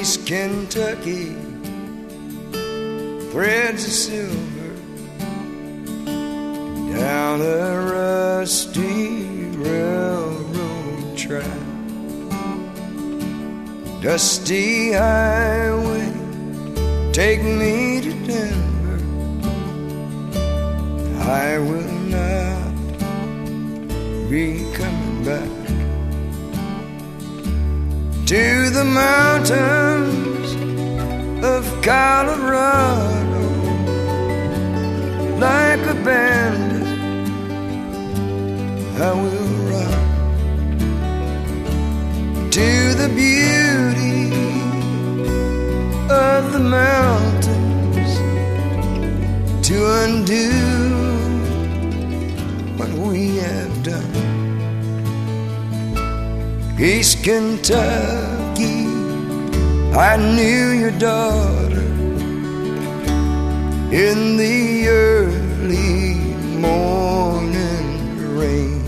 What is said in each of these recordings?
East Kentucky, threads of silver down a rusty railroad track. Dusty highway, take me to Denver. I will not be coming back to the mountains of Colorado like a bandit. I will run to the beauty of the mountains to undo what we have done. East Kentucky, I knew your daughter in the early morning rain,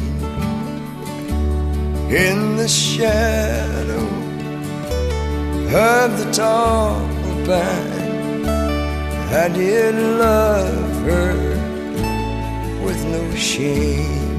in the shadow of the tall pine. I did love her with no shame.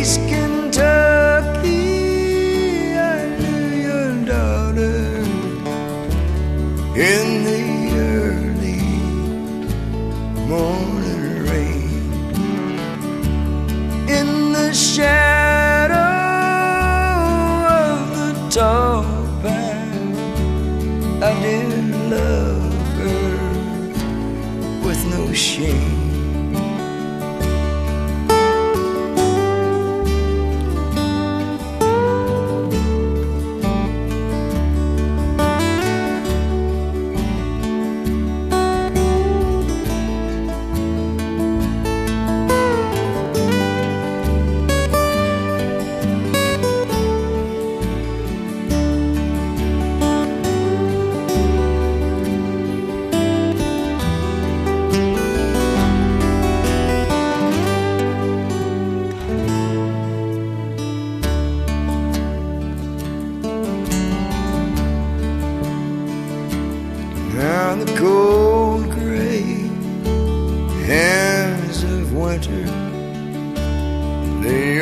East Kentucky, I knew your daughter in the early morning rain, in the shadow of the tall pine. I did love her with no shame.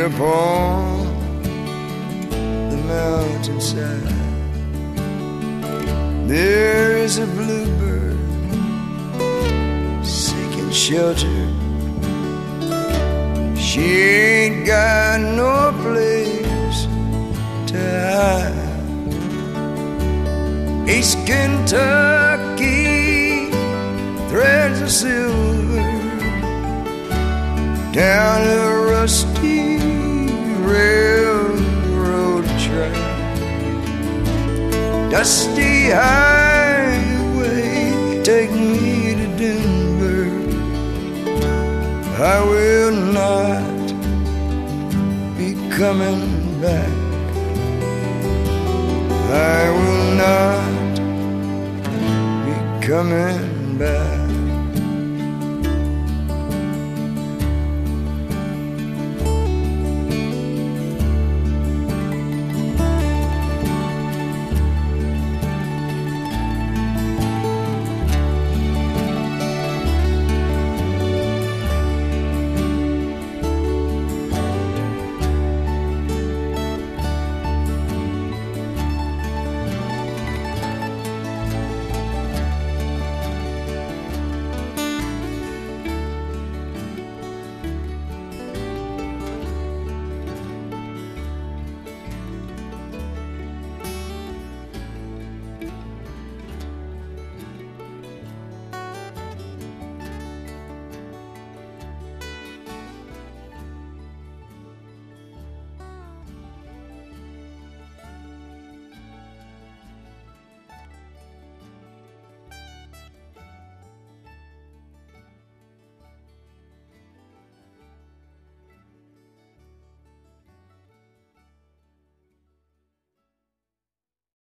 Upon the mountainside. There is a bluebird seeking shelter. She ain't got no place to hide. East Kentucky, threads of silver down a rusty Dusty highway, take me to Denver. I will not be coming back. I will not be coming back.